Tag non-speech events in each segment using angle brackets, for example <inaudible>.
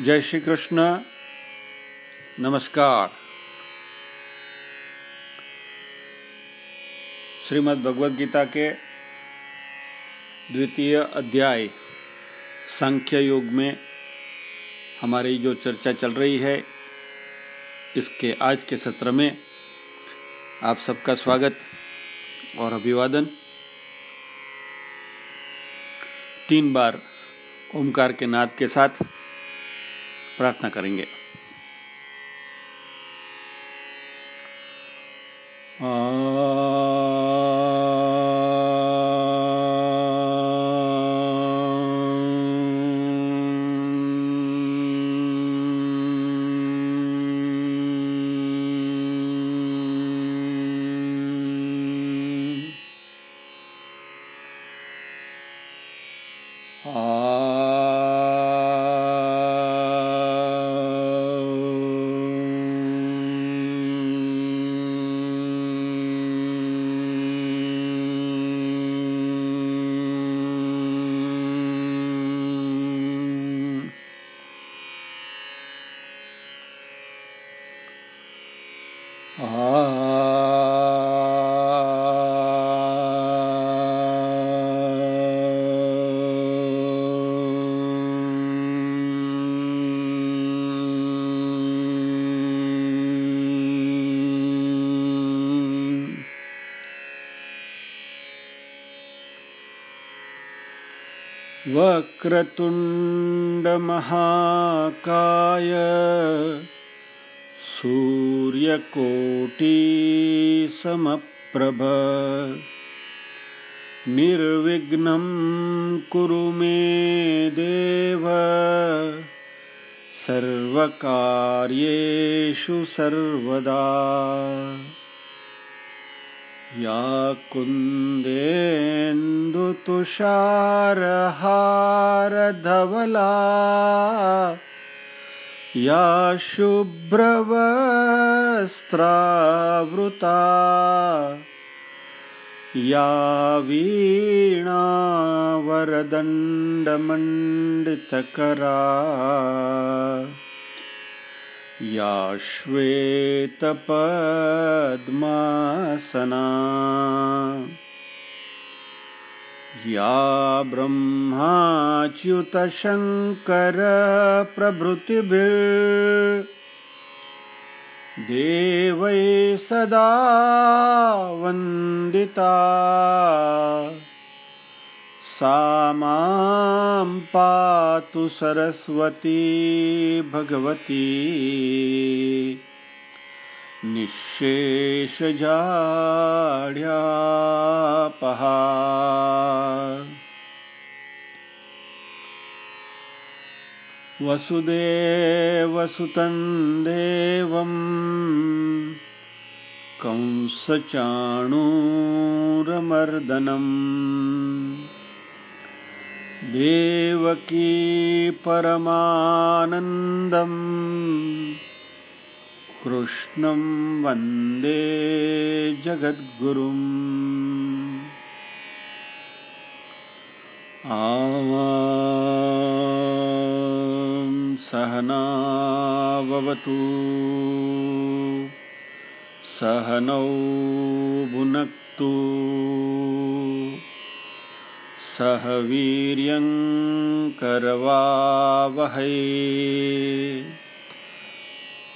जय श्री कृष्ण। नमस्कार। श्रीमद् भगवद गीता के द्वितीय अध्याय सांख्य योग में हमारी जो चर्चा चल रही है, इसके आज के सत्र में आप सबका स्वागत और अभिवादन। तीन बार ओमकार के नाद के साथ प्रार्थना करेंगे। वक्रतुण्डमहाकाय सूर्यकोटिसमप्रभ। निर्विघ्नं कुरु मे देव। सर्वकार्येषु सर्वदा। या कुन्देन्दुतुषारहारधवला या शुभ्रवस्त्रावृता या वीणावरदण्डमण्डितकरा या श्वेतपद्मासना या ब्रह्माच्युतशङ्करप्रभृतिभिर्देवै सदा वन्दिता सा पातु सरस्वती भगवती। निःशेषजाड्यापहा वसुदेवसुतं देवं कंसचाणूरमर्दनम्। देवकी परमानन्दम् कृष्णं वन्दे जगद्गुरुम् आं सहनावतु सहनौ भुनक्तु सह वीर्यङ्करवावहै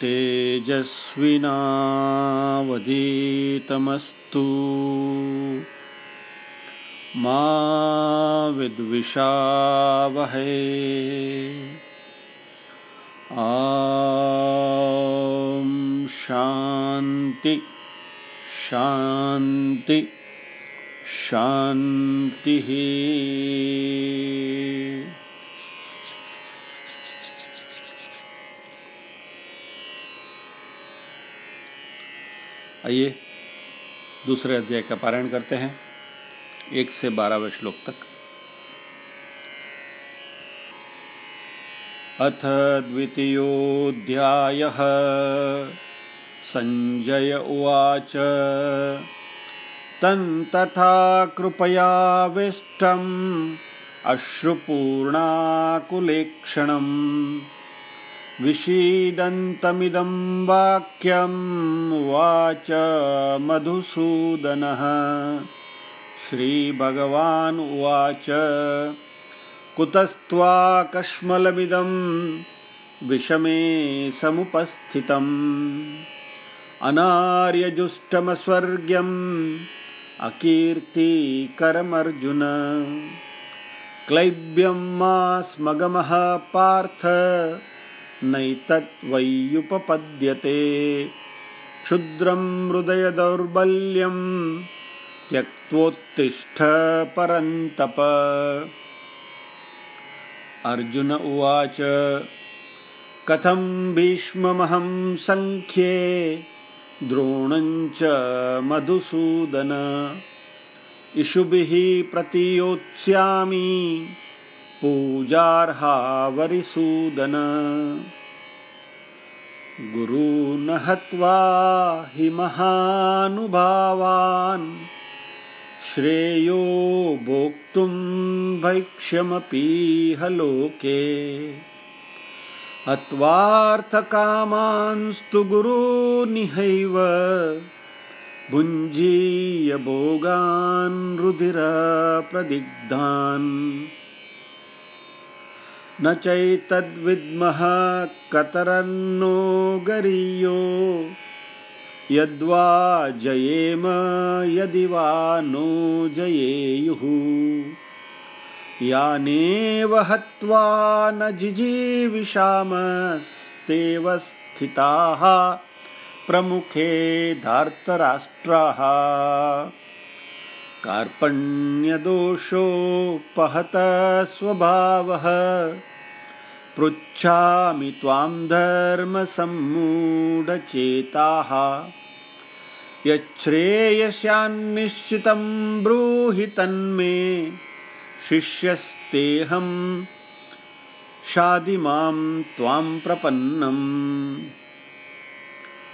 तेजस्विनावधीतमस्तु। मा विद्विषावहै। ॐ शान्ति। शांति आइए दूसरे अध्याय का पारायण करते हैं, एक से बारहवें श्लोक तक। अथ द्वितीयोऽध्यायः। सञ्जय उवाच। तन्तथा कृपयाविष्टम् अश्रुपूर्णाकुलेक्षणम् विषीदन्तमिदं वाक्यम् उवाच मधुसूदनः। श्रीभगवान् उवाच कुतस्त्वाकश्मलमिदं विषमे समुपस्थितम्। अनार्यजुष्टमस्वर्ग्यम् अकीर्तिकरमर्जुन क्लैब्यं मा स्मगमः पार्थ नैतद्वैयुपपद्यते क्षुद्रं हृदयदौर्बल्यं त्यक्त्वोत्तिष्ठ परन्तप। अर्जुन उवाच, कथं भीष्ममहं सङ्ख्ये द्रोणञ्च मधुसूदन। इषुभिः प्रतियोत्स्यामि पूजार्हा वरिसूदन गुरून् हत्वा हि महानुभावान् श्रेयो भोक्तुं भैक्ष्यमपीह लोके। हत्वार्थकामांस्तु गुरूनिहैव भुञ्जीय भोगान् रुधिरप्रदिग्धान्। न चैतद्विद्मः कतरन्नो गरीयो, यद्वा जयेम यदि वा नो जयेयुः। यानेव हत्वा न जिजीविषामस्तेव स्थिताः प्रमुखे धार्तराष्ट्राः। कार्पण्यदोषोपहत स्वभावः। पृच्छामि त्वां धर्मसम्मूढचेताः यच्छ्रेयस्यान्निश्चितं ब्रूहि तन्मे। शिष्यस्तेऽहं शादिमां त्वां प्रपन्नम्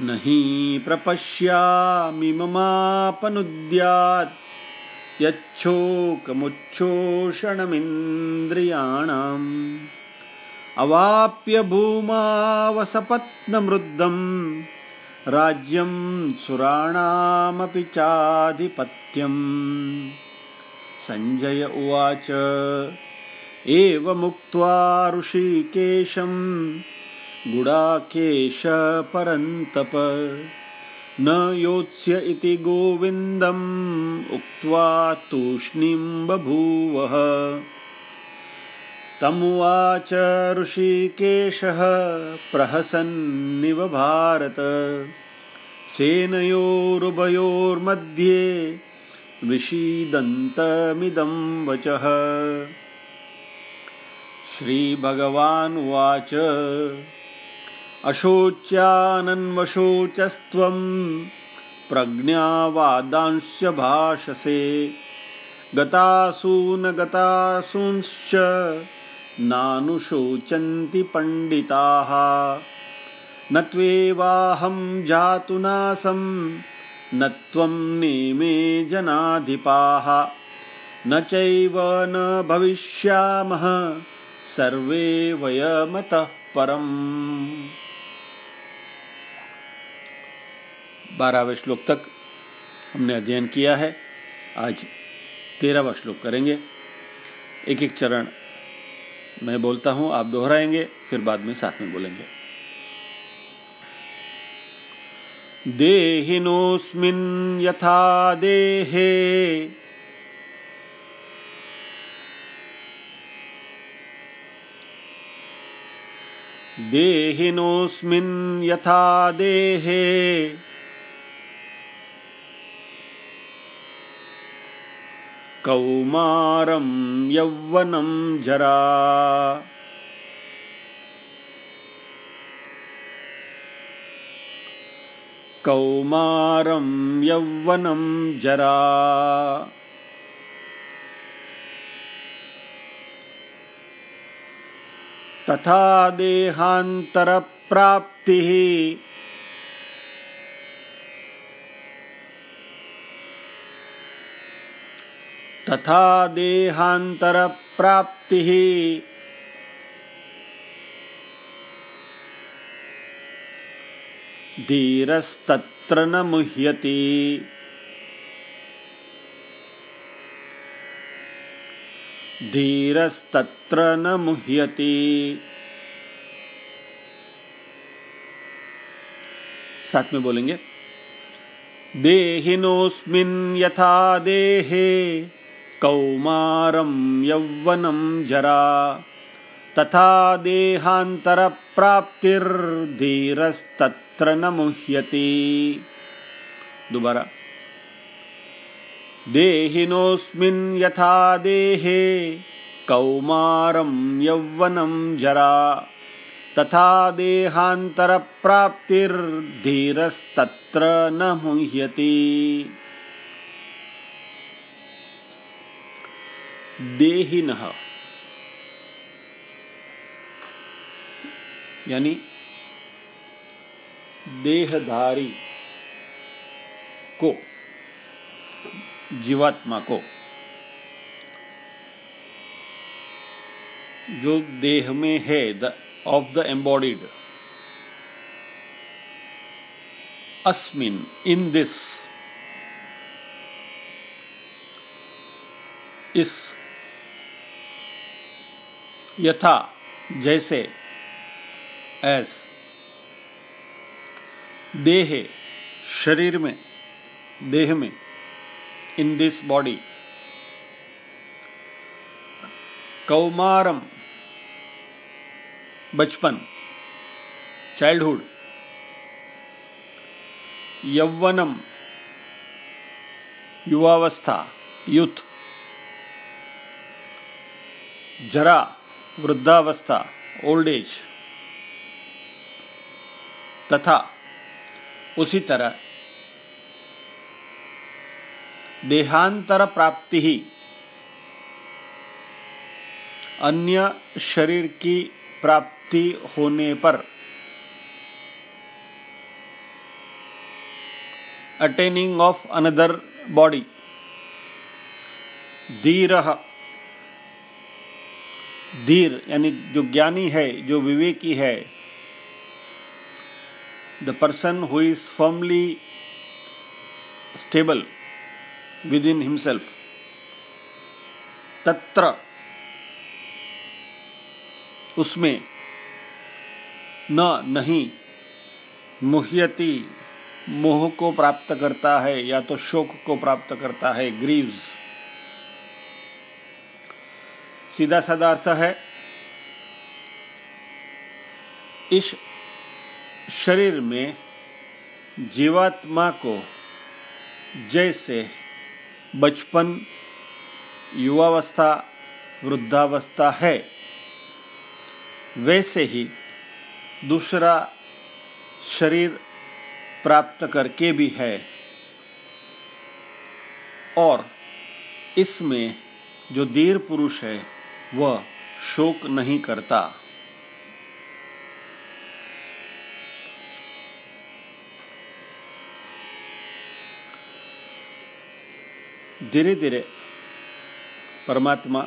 न हि प्रपश्यामि ममापनुद्यात् यच्छोकमुच्छोषणमिन्द्रियाणाम्। अवाप्य भूमावसपत्नमृद्धम् राज्यं सुराणामपि चाधिपत्यम् सञ्जय उवाच। एवमुक्त्वा ऋषिकेशं गुडाकेश परन्तप न योत्स्य इति गोविन्दम् उक्त्वा तूष्णीं बभूवः तमुवाच ऋषिकेशः प्रहसन्निव भारत। सेनयोरुभयोर्मध्ये विषीदन्तमिदं वचः। श्रीभगवानुवाच। अशोच्यानन्वशोचस्त्वं प्रज्ञावादांश्च भाषसे। गतासून गतासूंश्च नानुशोचन्ति पण्डिताः। न त्वेवाहं जातु न त्वं नेमे जनाधिपाः, न चैव न भविष्यामः, सर्वे वयमतः परम्। बारहवें श्लोक तक हमने अध्ययन किया है। आज तेरहवा श्लोक करेंगे। एक एक चरण मैं बोलता हूँ, आप दोहराएँगे, फिर बाद में साथ में बोलेंगे। देहिनोऽस्मिन् यथा देहे। देहिनोऽस्मिन् यथा देहे। कौमारं यौवनं जरा कौमारं यौवनं जरा। तथा देहान्तरप्राप्तिः। तथा देहान्तरप्राप्तिः धीरस्तत्र न मुह्यति। धीरस्तत्र न मुह्यति। साथ में बोलेंगे, देहिनोऽस्मिन् यथा देहे, कौमारं यौवनं जरा, तथा देहान्तरप्राप्तिर्धीरस्तत्र न मुह्यति। दोबारा। देहिनोऽस्मिन् यथा देहे कौमारं यौवनं जरा। तथा देहान्तरप्राप्तिर्धीरस्तत्र न मुह्यति। देहिनः। यानी देहधारी को, जीवात्मा को, जो देह में है द ऑफ़ द एम्बॉडीड अस्मिन इन दिस इस यथा, जैसे एस देह, शरीर में, देह में इन दिस बॉडी कौमारम, बचपन चाइल्डहुड यौवनम, युवावस्था यूथ जरा, वृद्धावस्था ओल्ड एज तथा उसी तरह देहांतर प्राप्ति ही अन्य शरीर की प्राप्ति होने पर अटेनिंग ऑफ़ अनदर बॉडी धीर धीर, यानी जो ज्ञानी है, जो विवेकी है the person who is firmly stable within himself. तत्र उसमें न नहीं मुह्यति मोह को प्राप्त करता है या तो शोक को प्राप्त करता है, ग्रीव्स। सीधा साधा अर्थ है, इस शरीर में जीवात्मा को जैसे बचपन, युवावस्था, वृद्धावस्था है, वैसे ही दूसरा शरीर प्राप्त करके भी है। और इसमें जो धीर पुरुष है, वह शोक नहीं करता। धीरे धीरे परमात्मा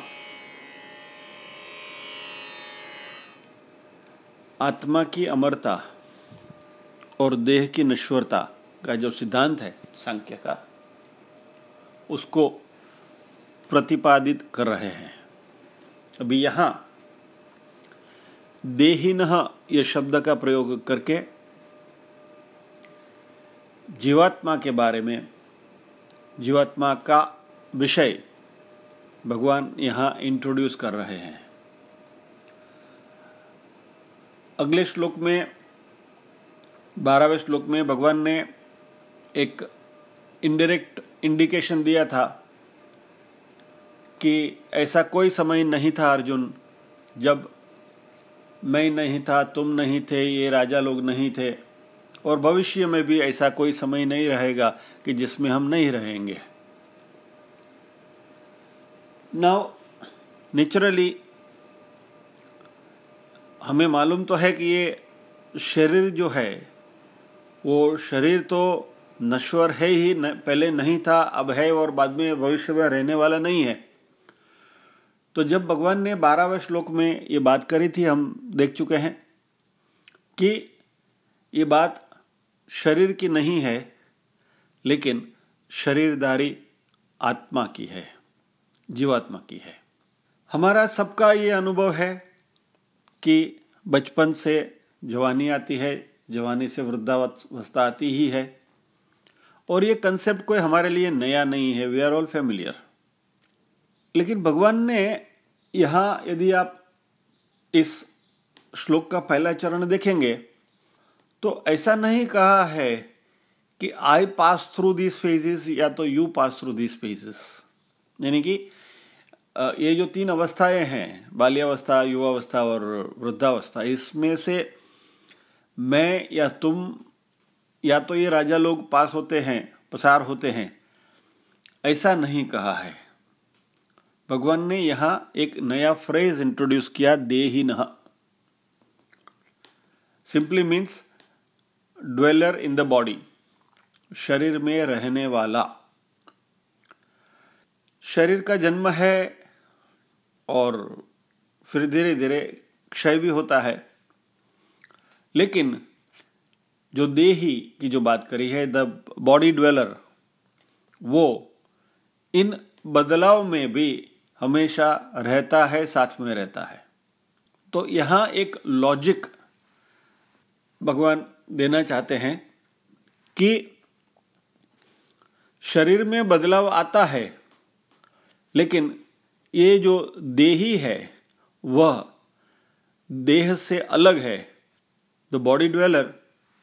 आत्मा की अमरता और देह की नश्वरता का जो सिद्धांत है सांख्य का, उसको प्रतिपादित कर रहे हैं। अभी यहाँ देहिन ये शब्द का प्रयोग करके जीवात्मा के बारे में जीवात्मा का विषय भगवान यहाँ इंट्रोड्यूस कर रहे हैं। अगले श्लोक में, बारहवें श्लोक में भगवान ने एक इनडायरेक्ट इंडिकेशन दिया था कि ऐसा कोई समय नहीं था अर्जुन, जब मैं नहीं था, तुम नहीं थे, ये राजा लोग नहीं थे। और भविष्य में भी ऐसा कोई समय नहीं रहेगा कि जिसमें हम नहीं रहेंगे। नाउ नेचुरली हमें मालूम तो है कि ये शरीर जो है वो शरीर तो नश्वर है ही न, पहले नहीं था अब है और बाद में भविष्य में रहने वाला नहीं है। तो जब भगवान ने बारहवें श्लोक में ये बात करी थी हम देख चुके हैं कि ये बात शरीर की नहीं है, लेकिन शरीरदारी आत्मा की है, जीवात्मा की है। हमारा सबका ये अनुभव है कि बचपन से जवानी आती है, जवानी से वृद्धावस्था आती ही है, और ये कंसेप्ट कोई हमारे लिए नया नहीं है वी आर ऑल फेमिलियर लेकिन भगवान ने यहाँ यदि आप इस श्लोक का पहला चरण देखेंगे तो ऐसा नहीं कहा है कि I pass through this phases या तो you pass through this phases यानी कि ये जो तीन अवस्थाएँ हैं, बाल्यावस्था, युवावस्था और वृद्धावस्था, इसमें से मैं या तुम या तो ये राजा लोग पास होते हैं, पसार होते हैं, ऐसा नहीं कहा है। भगवान ने यहाँ एक नया फ्रेज इंट्रोड्यूस किया दे ही न simply means dweller in the body शरीर में रहने वाला शरीर का जन्म है और फिर धीरे धीरे क्षय भी होता है लेकिन जो देही की जो बात करी है द बॉडी ड्वेलर वो इन बदलाव में भी हमेशा रहता है साथ में रहता है तो यहाँ एक लॉजिक भगवान देना चाहते हैं कि शरीर में बदलाव आता है, लेकिन ये जो देही है, वह देह से अलग है। The body dweller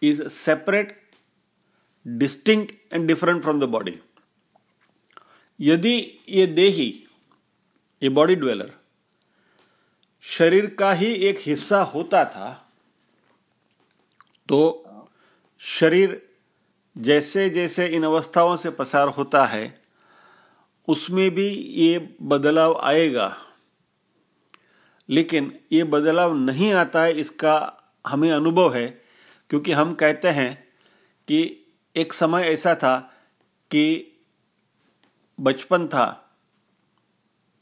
is separate distinct and different from the body यदि ये देही, ये बॉडी ड्वेलर शरीर का ही एक हिस्सा होता था तो शरीर जैसे जैसे इन अवस्थाओं से पसार होता है, उसमें भी ये बदलाव आएगा। लेकिन ये बदलाव नहीं आता है, इसका हमें अनुभव है, क्योंकि हम कहते हैं कि एक समय ऐसा था कि बचपन था,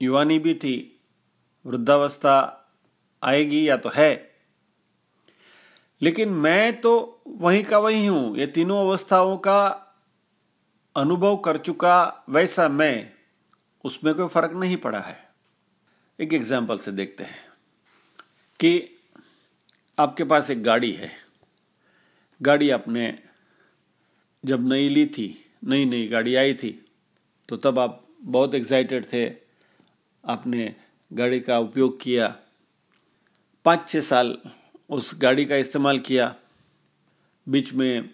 युवानी भी थी, वृद्धावस्था आएगी या तो है लेकिन मैं तो वहीं का वही हूँ। ये तीनों अवस्थाओं का अनुभव कर चुका वैसा मैं, उसमें कोई फ़र्क नहीं पड़ा है। एक एग्ज़ाम्पल से देखते हैं कि आपके पास एक गाड़ी है। गाड़ी आपने जब नई ली थी नई नई गाड़ी आई थी तो तब आप बहुत एक्साइटेड थे। आपने गाड़ी का उपयोग किया। पाँच छः साल उस गाड़ी का इस्तेमाल किया। बीच में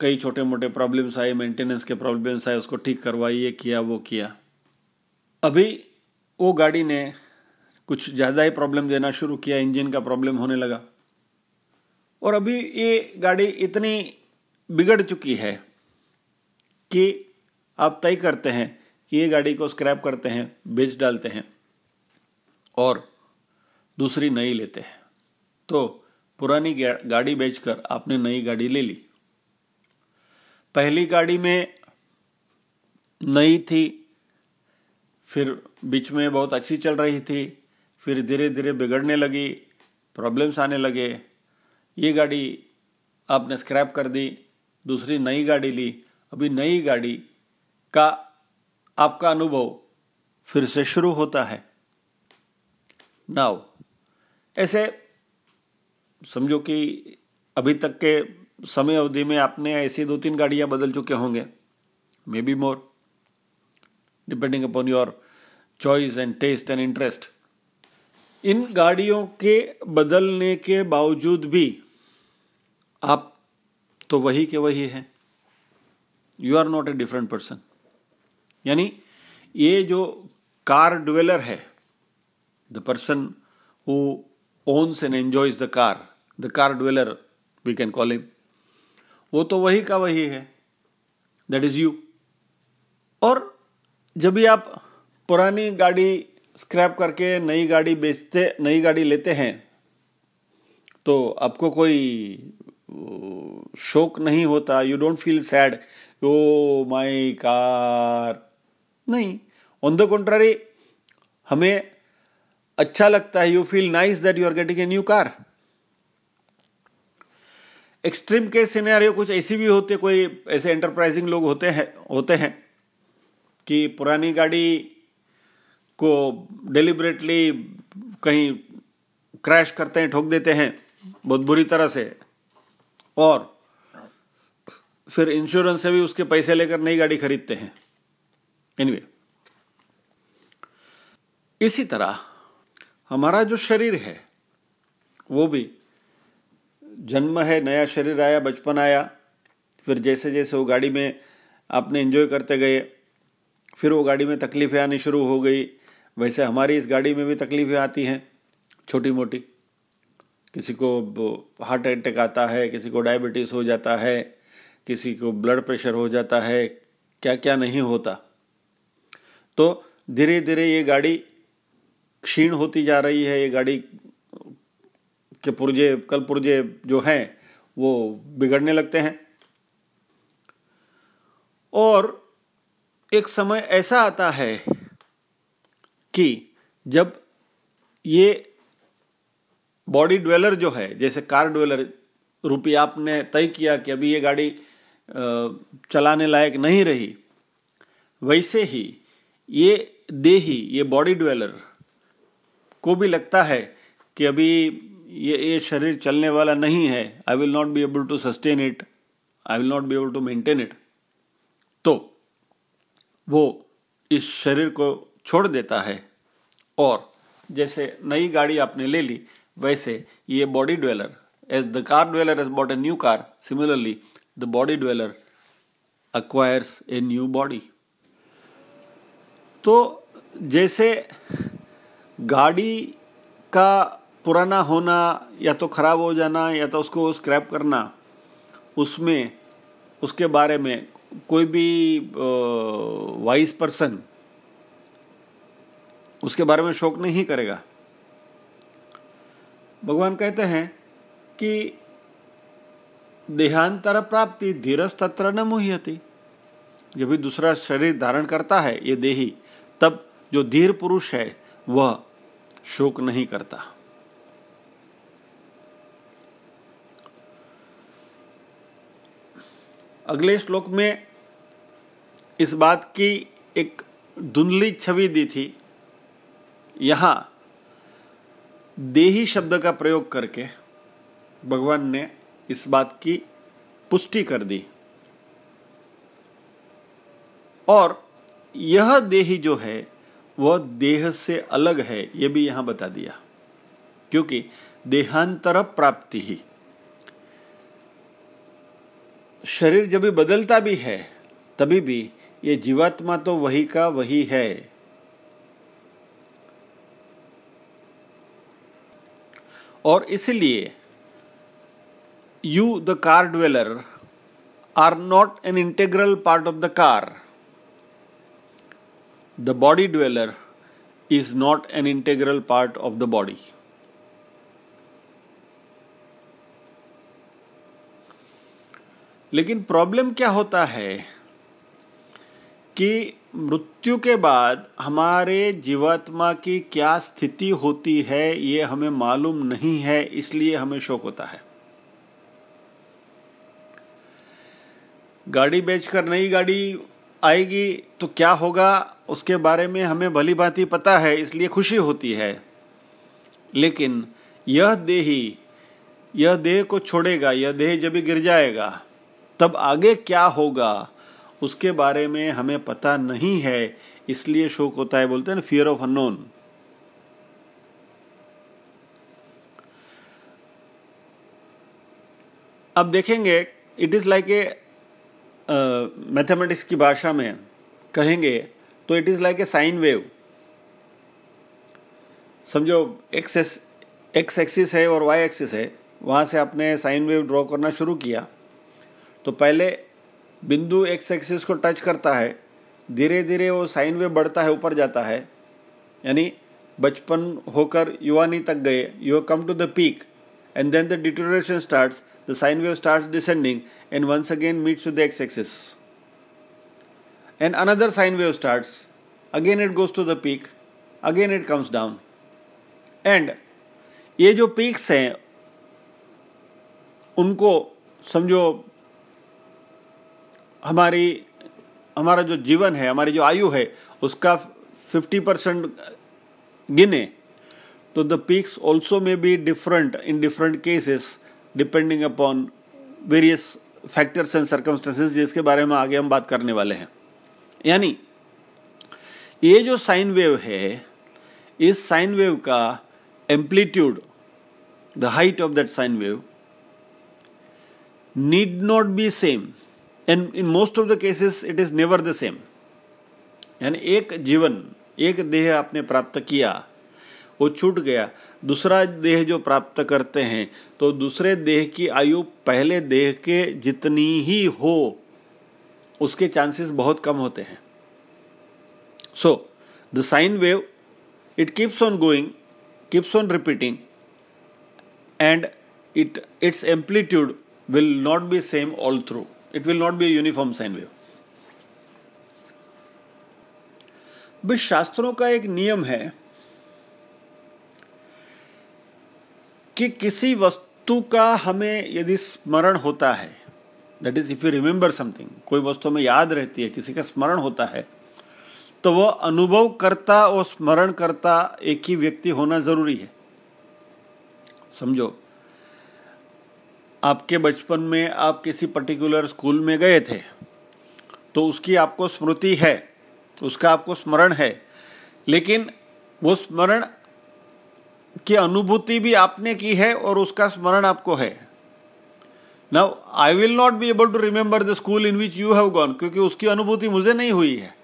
कई छोटे मोटे प्रॉब्लम्स आए मेंटेनेंस के प्रॉब्लम्स आए, उसको ठीक करवाई ये किया, वो किया। अभी वो गाड़ी ने कुछ ज़्यादा ही प्रॉब्लम देना शुरू किया इंजन का प्रॉब्लम होने लगा। और अभी ये गाड़ी इतनी बिगड़ चुकी है कि आप तय करते हैं कि ये गाड़ी को स्क्रैप करते हैं, बेच डालते हैं और दूसरी नई लेते हैं। तो पुरानी गाड़ी बेचकर आपने नई गाड़ी ले ली। पहली गाड़ी में नई थी, फिर बीच में बहुत अच्छी चल रही थी, फिर धीरे धीरे बिगड़ने लगी प्रॉब्लम्स आने लगे। ये गाड़ी आपने स्क्रैप कर दी, दूसरी नई गाड़ी ली। अभी नई गाड़ी का आपका अनुभव फिर से शुरू होता है। नाउ ऐसे समझो कि अभी तक के समय अवधि में आपने ऐसी दो तीन गाड़ियाँ बदल चुके होंगे maybe more depending upon your choice and taste and interest in गाड़ियों के बदलने के बावजूद भी आप तो वही के वही हैं। You are not a different person यानी ये जो कार डुवेलर है the person who owns and enjoys the car the car dweller we can call him वो तो वही का वही है। दैट इज़ यू और जब भी आप पुरानी गाड़ी स्क्रैप करके नई गाड़ी बेचते, नई गाड़ी लेते हैं तो आपको कोई शोक नहीं होता। You don't feel sad oh my car. नहीं। ऑन द कॉन्ट्ररी हमें अच्छा लगता है। You feel nice that you are getting a new car extreme case scenario कुछ ऐसी भी होते कोई ऐसे एंटरप्राइजिंग लोग होते हैं होते हैं कि पुरानी गाड़ी को डिलिबरेटली कहीं क्रैश करते हैं ठोक देते हैं बहुत बुरी तरह से। और फिर इंश्योरेंस से भी उसके पैसे लेकर नई गाड़ी खरीदते हैं। एनीवे anyway, इसी तरह हमारा जो शरीर है वो भी जन्म है, नया शरीर आया, बचपन आया, फिर जैसे जैसे वो गाड़ी में आपने एंजॉय करते गए, फिर वो गाड़ी में तकलीफ़ें आनी शुरू हो गई, वैसे हमारी इस गाड़ी में भी तकलीफ़ें आती हैं छोटी मोटी किसी को हार्ट अटैक आता है, किसी को डायबिटीज़ हो जाता है, किसी को ब्लड प्रेशर हो जाता है क्या क्या नहीं होता। तो धीरे धीरे ये गाड़ी क्षीण होती जा रही है, ये गाड़ी के पुर्जे, कल पुर्जे जो हैं, वो बिगड़ने लगते हैं। और एक समय ऐसा आता है कि जब ये बॉडी ड्वेलर जो है, जैसे कार ड्वेलर रूपी आपने तय किया कि अभी ये गाड़ी चलाने लायक नहीं रही, वैसे ही ये देही, ये बॉडी ड्वेलर को भी लगता है कि अभी ये ये शरीर चलने वाला नहीं है I will not be able to sustain it I will not be able to maintain it तो वो इस शरीर को छोड़ देता है, और जैसे नई गाड़ी आपने ले ली, वैसे ये body dweller as the car dweller as bought a new car similarly the body dweller acquires a new body तो जैसे गाड़ी का पुराना होना, या तो ख़राब हो जाना, या तो उसको स्क्रैप करना, उसमें, उसके बारे में कोई भी वाइज पर्सन उसके बारे में शोक नहीं करेगा। भगवान कहते हैं कि देहांतर प्राप्ति धीरज तत्र न मुह्यति। जब भी दूसरा शरीर धारण करता है, ये देही, तब जो धीर पुरुष है, वह शोक नहीं करता। अगले श्लोक में इस बात की एक धुंधली छवि दी थी। यहाँ देही शब्द का प्रयोग करके भगवान ने इस बात की पुष्टि कर दी। और यह देही जो है, वह देह से अलग है यह भी यहाँ बता दिया। क्योंकि देहांतर प्राप्ति ही। शरीर जब भी बदलता भी है, तभी भी ये जीवात्मा तो वही का वही है। और इसलिए you the car dweller are not an integral part of the car the body dweller is not an integral part of the body लेकिन प्रॉब्लम क्या होता है कि मृत्यु के बाद हमारे जीवात्मा की क्या स्थिति होती है, ये हमें मालूम नहीं है, इसलिए हमें शोक होता है। गाड़ी बेचकर नई गाड़ी आएगी तो क्या होगा, उसके बारे में हमें भली भांति पता है, इसलिए खुशी होती है। लेकिन यह देही यह देह को छोड़ेगा, यह देह जब भी गिर जाएगा तब आगे क्या होगा? उसके बारे में हमें पता नहीं है, इसलिए शोक होता है, बोलते हैं फियर ऑफ़ अनोन अब देखेंगे it is like a mathematics की भाषा में कहेंगे तो it is like a sine wave समझो एक्स एक्स एक्सिस है और वाई एक्सिस है, वहाँ से आपने साइन वेव ड्रॉ करना शुरू किया। तो पहले बिंदु एक्स एक्सिस को टच करता है धीरे धीरे वो साइन वेव बढ़ता है, ऊपर जाता है। यानी बचपन होकर युवानी तक गए। You come to the peak and then the deterioration starts the sine wave starts descending and once again meets to the X axis and another sine wave starts again it goes to the peak again it comes down and ये जो peaks हैं, उनको समझो हमारी, हमारा जो जीवन है, हमारी जो आयु है, उसका फिफ्टी परसेंट गिने तो the peaks also may be different in different cases depending upon various factors and circumstances जिसके बारे में आगे हम बात करने वाले हैं। यानी, ये जो साइन वेव है, इस साइन वेव का amplitude the height of that sine wave need not be same and in most of the cases it is never the same यानी एक जीवन, एक देह आपने प्राप्त किया, वो छूट गया। दूसरा देह जो प्राप्त करते हैं तो दूसरे देह की आयु पहले देह के जितनी ही हो, उसके चांसेस बहुत कम होते हैं। So the sine wave it keeps on going keeps on repeating and it its amplitude will not be same all through it will not be uniform sine wave शास्त्रों का एक नियम है कि किसी वस्तु का हमें यदि स्मरण होता है that is if you remember something कोई वस्तु में याद रहती है, किसी का स्मरण होता है तो वह अनुभव करता और स्मरण करता एक ही व्यक्ति होना ज़रूरी है। समझो आपके बचपन में आप किसी पर्टिकुलर स्कूल में गए थे तो उसकी आपको स्मृति है, उसका आपको स्मरण है, लेकिन वो स्मरण की अनुभूति भी आपने की है और उसका स्मरण आपको है। Now I will not be able to remember the school in which you have gone क्योंकि उसकी अनुभूति मुझे नहीं हुई है।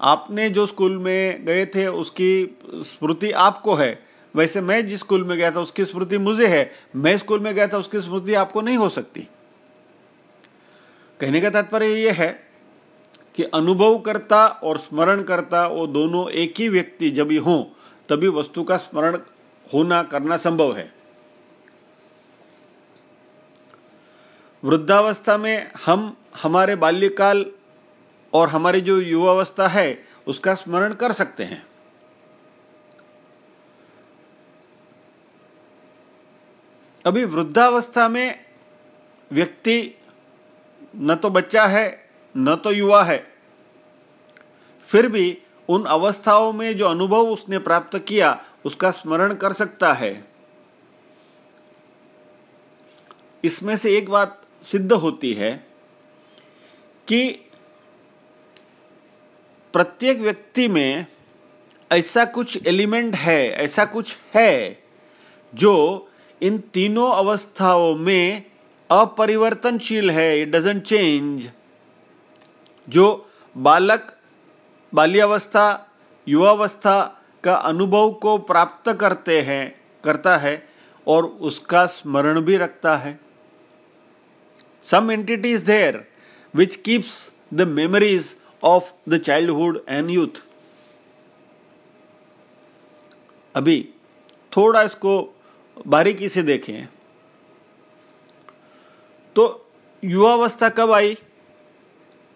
आपने जो स्कूल में गए थे, उसकी स्मृति आपको है वैसे मैं जिस स्कूल में गया था उसकी स्मृति मुझे है। मैं स्कूल में गया था उसकी स्मृति आपको नहीं हो सकती। कहने का तात्पर्य यह है कि अनुभव करता और स्मरण करता वो दोनों एक ही व्यक्ति जब हों, तभी वस्तु का स्मरण होना करना संभव है। वृद्धावस्था में हम, हमारे बाल्यकाल और हमारी जो युवावस्था है, उसका स्मरण कर सकते हैं। अभी वृद्धावस्था में व्यक्ति न तो बच्चा है, न तो युवा है। फिर भी उन अवस्थाओं में जो अनुभव उसने प्राप्त किया, उसका स्मरण कर सकता है। इसमें से एक बात सिद्ध होती है कि प्रत्येक व्यक्ति में ऐसा कुछ एलिमेंट है, ऐसा कुछ है जो इन तीनों अवस्थाओं में अपरिवर्तनशील है इट डजेंट चेंज जो बालक, बाल्यावस्था, युवावस्था का अनुभव को प्राप्त करते हैं, करता है, और उसका स्मरण भी रखता है। Some entity is there which keeps the memories of the childhood and youth अभी थोड़ा इसको बारीकी से देखें। तो युवावस्था कब आई?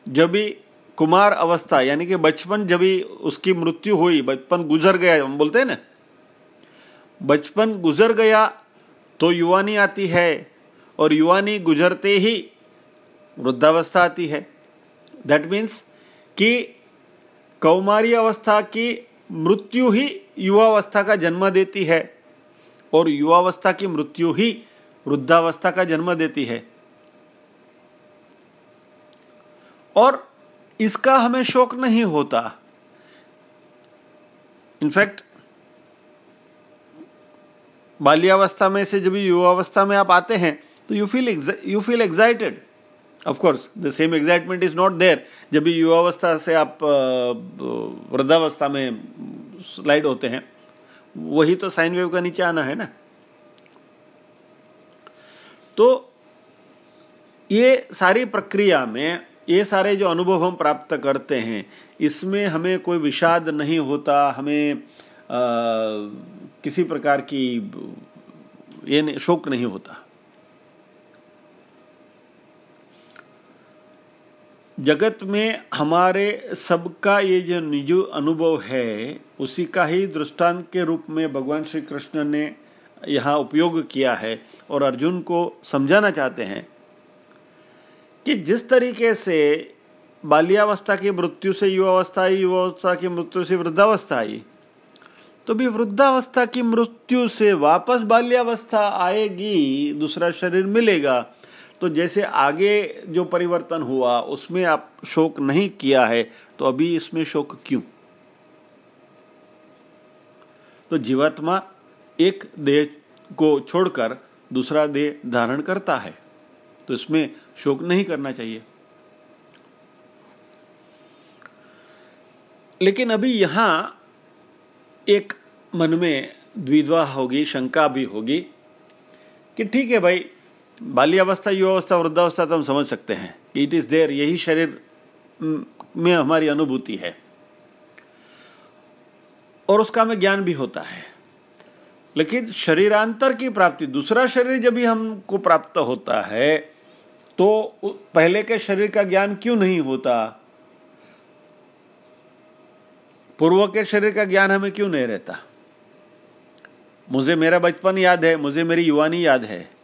जब भी कुमार अवस्था, यानी कि बचपन जब ही उसकी मृत्यु हुई, बचपन गुजर गया, हम बोलते हैं ना? बचपन गुजर गया तो युवानी आती है, और युवानी गुजरते ही वृद्धावस्था आती है। दैट मीन्स कि कौमारी अवस्था की मृत्यु ही युवावस्था का जन्म देती है। और युवावस्था की मृत्यु ही वृद्धावस्था का जन्म देती है। और इसका हमें शोक नहीं होता। इनफैक्ट, बाल्यावस्था में से जब युवावस्था में आप आते हैं तो you feel you feel excited of course the same excitement is not there जब भी युवावस्था से आप वृद्धावस्था में स्लाइड होते हैं वही तो साइन वेव का नीचे आना है ना। तो ये सारी प्रक्रिया में ये सारे जो अनुभव हम प्राप्त करते हैं इसमें हमें कोई विषाद नहीं होता हमें आ, किसी प्रकार की ये शोक नहीं होता। जगत में हमारे सबका ये जो निज अनुभव है, उसी का ही दृष्टांत के रूप में भगवान श्री कृष्ण ने यहाँ उपयोग किया है और अर्जुन को समझाना चाहते हैं कि जिस तरीके से बाल्यावस्था की मृत्यु से युवावस्था आई, युवावस्था की मृत्यु से वृद्धावस्था आई तो भी वृद्धावस्था की मृत्यु से वापस बाल्यावस्था आएगी, दूसरा शरीर मिलेगा। तो जैसे आगे जो परिवर्तन हुआ, उसमें आप शोक नहीं किया है तो अभी इसमें शोक क्यों? तो जीवात्मा एक देह को छोड़कर दूसरा देह धारण करता है तो इसमें शोक नहीं करना चाहिए। लेकिन अभी यहाँ एक मन में द्विधा होगी, शंका भी होगी कि ठीक है भाई बाल्यावस्था, युवावस्था, वृद्धावस्था तो हम समझ सकते हैं कि इट इज़ देयर यही शरीर में हमारी अनुभूति है। और उसका हमें ज्ञान भी होता है। लेकिन शरीरांतर की प्राप्ति, दूसरा शरीर जब भी हमको प्राप्त होता है तो पहले के शरीर का ज्ञान क्यों नहीं होता? पूर्व के शरीर का ज्ञान हमें क्यों नहीं रहता? मुझे मेरा बचपन याद है, मुझे मेरी युवानी याद है।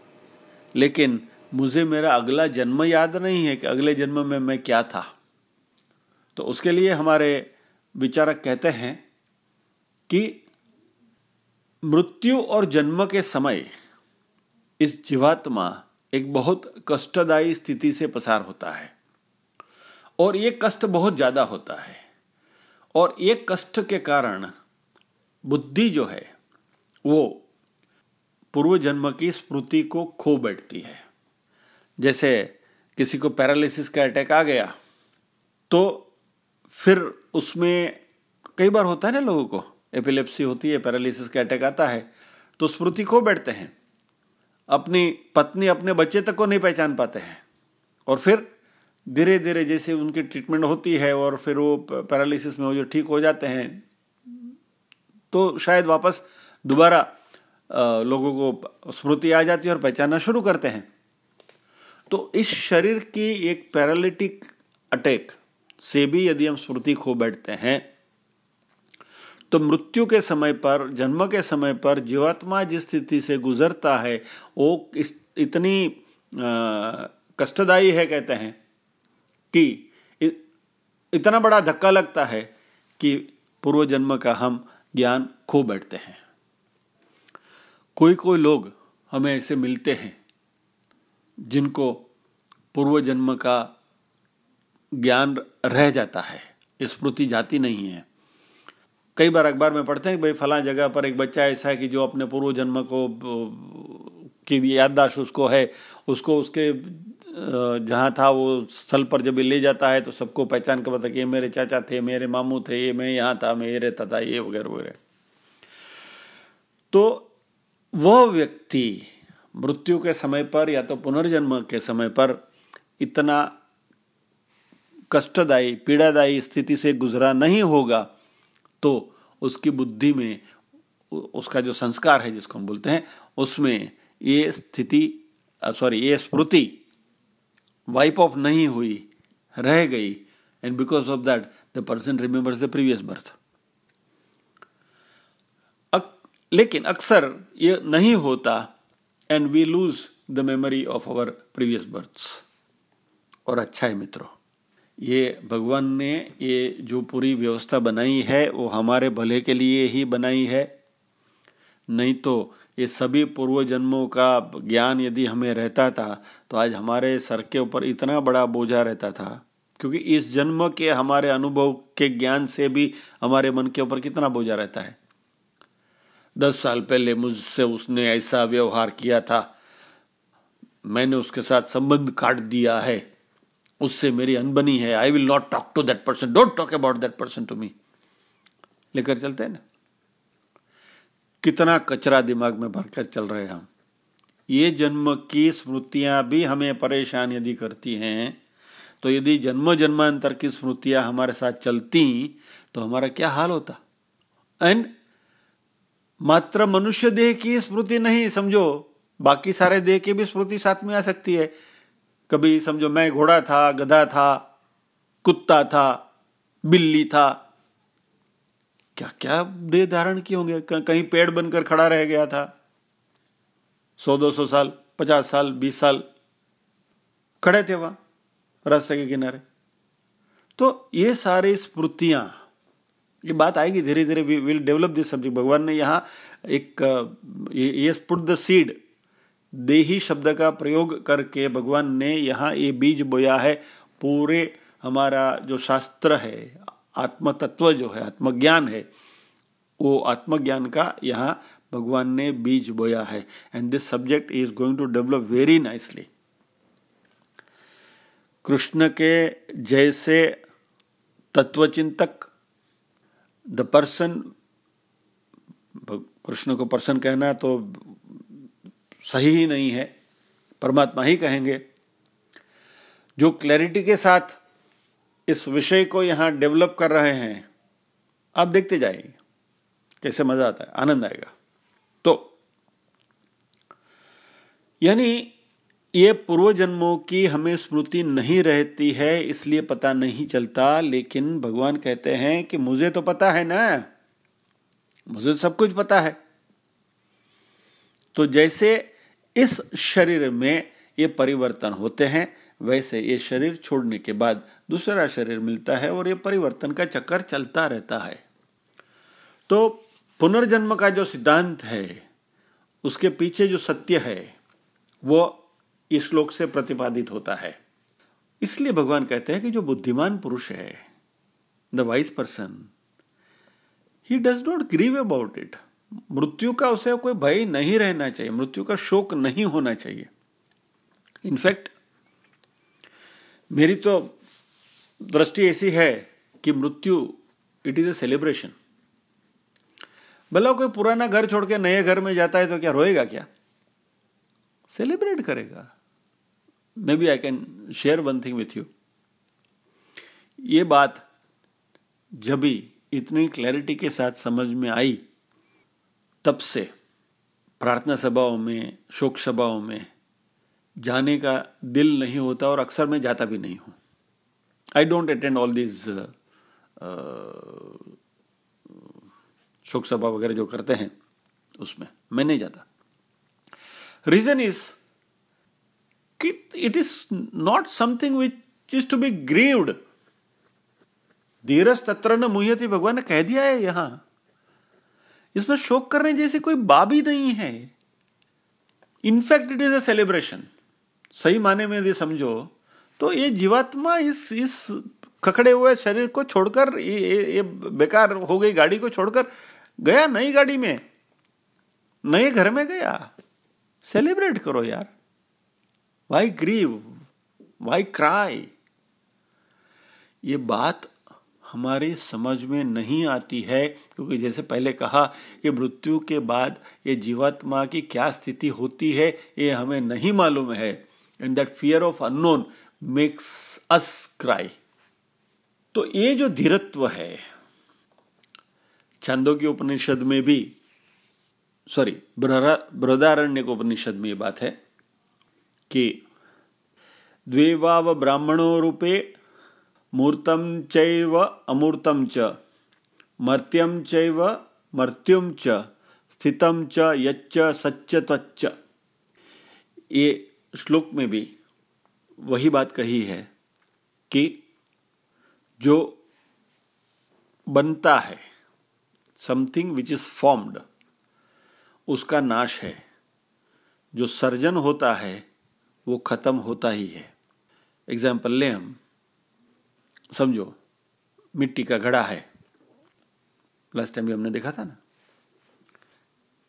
लेकिन मुझे मेरा अगला जन्म याद नहीं है कि अगले जन्म में मैं क्या था। तो उसके लिए हमारे विचारक कहते हैं कि मृत्यु और जन्म के समय इस जीवात्मा एक बहुत कष्टदायी स्थिति से पसार होता है और ये कष्ट बहुत ज़्यादा होता है और ये कष्ट के कारण बुद्धि जो है वो पूर्व जन्म की स्मृति को खो बैठती है। जैसे किसी को पैरालिसिस का अटैक आ गया तो फिर उसमें कई बार होता है ना लोगों को, एपिलेप्सी होती है, पैरालिसिस का अटैक आता है तो स्मृति खो बैठते हैं। अपनी पत्नी अपने बच्चे तक को नहीं पहचान पाते हैं। और फिर धीरे धीरे जैसे उनकी ट्रीटमेंट होती है और फिर वो पैरालिसिस में वो जो ठीक हो जाते हैं तो शायद वापस दोबारा लोगों को स्मृति आ जाती है और पहचानना शुरू करते हैं। तो इस शरीर की एक पैरालिटिक अटैक से भी यदि हम स्मृति खो बैठते हैं तो मृत्यु के समय पर, जन्म के समय पर जीवात्मा जिस स्थिति से गुजरता है, वो इस, इतनी कष्टदायी है कहते हैं कि इतना बड़ा धक्का लगता है कि पूर्व जन्म का हम ज्ञान खो बैठते हैं। कोई कोई लोग हमें ऐसे मिलते हैं जिनको पूर्व जन्म का ज्ञान रह जाता है। स्मृति जाती नहीं है। कई बार अखबार में पढ़ते हैं कि भाई फला जगह पर एक बच्चा ऐसा है कि जो अपने पूर्व जन्म को की याददाश्त उसको है, उसको उसके, जहाँ था वो स्थल पर जब ले जाता है तो सबको पहचान कर बता कि ये मेरे चाचा थे, मेरे मामू थे, ये मैं यहाँ था, मैं ये रहता था, ये वगैरह वगैरह। तो वह व्यक्ति मृत्यु के समय पर या तो पुनर्जन्म के समय पर इतना कष्टदायी, पीड़ादायी स्थिति से गुजरा नहीं होगा तो उसकी बुद्धि में उसका जो संस्कार है जिसको हम बोलते हैं, उसमें ये स्थिति सॉरी ये स्मृति वाइप ऑफ़ नहीं हुई, रह गई। And because of that the person remembers the previous birth लेकिन अक्सर ये नहीं होता and we lose the memory of our previous births और अच्छा है मित्रों, ये भगवान ने ये जो पूरी व्यवस्था बनाई है, वो हमारे भले के लिए ही बनाई है। नहीं तो ये सभी पूर्व जन्मों का ज्ञान यदि हमें रहता था तो आज हमारे सर के ऊपर इतना बड़ा बोझा रहता था। क्योंकि इस जन्म के हमारे अनुभव के ज्ञान से भी हमारे मन के ऊपर कितना बोझा रहता है। दस साल पहले मुझसे उसने ऐसा व्यवहार किया था। मैंने उसके साथ संबंध काट दिया है। उससे मेरी अनबनी है। I will not talk to that person don't talk about that person to me लेकर चलते हैं ना। कितना कचरा दिमाग में भरकर चल रहे हैं हम। ये जन्म की स्मृतियाँ भी हमें परेशान यदि करती हैं तो यदि जन्म जन्मांतर की स्मृतियाँ हमारे साथ चलती तो हमारा क्या हाल होता? एंड मात्र मनुष्य देह की स्मृति नहीं, समझो। बाकी सारे देह की भी स्मृति साथ में आ सकती है। कभी समझो, मैं घोड़ा था, गधा था, कुत्ता था, बिल्ली था। क्या क्या देह धारण किए होंगे? कहीं पेड़ बनकर खड़ा रह गया था। सौ, दो सौ साल, पचास साल, बीस साल खड़े थे वहाँ, रास्ते के किनारे। तो ये सारी स्मृतियाँ ये बात आएगी धीरे धीरे we will develop this subject भगवान ने यहाँ एक ये पुट द सीड देही शब्द का प्रयोग करके भगवान ने यहाँ ये बीज बोया है, पूरे हमारा जो शास्त्र है आत्म तत्व जो है, आत्मज्ञान है, वो आत्मज्ञान का यहाँ भगवान ने बीज बोया है। And this subject is going to develop very nicely Krishna के जैसे तत्वचिंतक द पर्सन कृष्ण को पर्सन कहना तो सही ही नहीं है, परमात्मा ही कहेंगे। जो क्लैरिटी के साथ इस विषय को यहाँ डेवलप कर रहे हैं, आप देखते जाएँगे कैसे मज़ा आता है, आनंद आएगा। तो यानी ये पूर्व जन्मों की हमें स्मृति नहीं रहती है, इसलिए पता नहीं चलता। लेकिन भगवान कहते हैं कि मुझे तो पता है ना। मुझे तो सब कुछ पता है। तो जैसे इस शरीर में ये परिवर्तन होते हैं, वैसे ये शरीर छोड़ने के बाद दूसरा शरीर मिलता है और ये परिवर्तन का चक्कर चलता रहता है। तो पुनर्जन्म का जो सिद्धांत है, उसके पीछे जो सत्य है, वो इस श्लोक से प्रतिपादित होता है। इसलिए भगवान कहते हैं कि जो बुद्धिमान पुरुष है the wise person he does not grieve about it मृत्यु का उसे कोई भय नहीं रहना चाहिए, मृत्यु का शोक नहीं होना चाहिए। इनफैक्ट मेरी तो दृष्टि ऐसी है कि मृत्यु इट इज़ ए सेलिब्रेशन भला कोई पुराना घर छोड़ के नए घर में जाता है तो क्या रोएगा क्या? सेलिब्रेट करेगा। Maybe I can share one thing with you ये बात जब भी इतनी क्लैरिटी के साथ समझ में आई, तब से प्रार्थना सभाओं में, शोक सभाओं में जाने का दिल नहीं होता और अक्सर मैं जाता भी नहीं हूँ। I don't attend all this शोक सभा वगैरह जो करते हैं, उसमें मैं नहीं जाता। Reason is it is not something which is to be grieved धीरज तत्र न मुहती भगवान ने कह दिया है यहाँ इसमें शोक करने जैसी कोई बाब नहीं है in fact it is a celebration सही माने में यदि समझो तो ये जीवात्मा इस इस खखड़े हुए शरीर को छोड़कर ये, ये, ये बेकार हो गई गाड़ी को छोड़कर गया नई गाड़ी में नए घर में गया सेलिब्रेट करो यार वाई ग्रीव वाई क्राई ये बात हमारे समझ में नहीं आती है, क्योंकि जैसे पहले कहा कि मृत्यु के बाद ये जीवात्मा की क्या स्थिति होती है, ये हमें नहीं मालूम है। And that fear of unknown makes us cry तो ये जो धीरत्व है, छंदों के उपनिषद में भी सॉरी बृहदारण्य को उपनिषद में ये बात है कि। द्वेवाव ब्राह्मणों रूपे मूर्तम चैव च, मर्त्यम चैव मर्त्युम च, स्थितम च यच्च सच्च तच्च ये श्लोक में भी वही बात कही है कि जो बनता है समथिंग विच इज़ फॉर्म्ड उसका नाश है। जो सर्जन होता है वो खत्म होता ही है। एग्ज़ाम्पल ले हम। समझो, मिट्टी का घड़ा है। लास्ट टाइम भी हमने देखा था ना?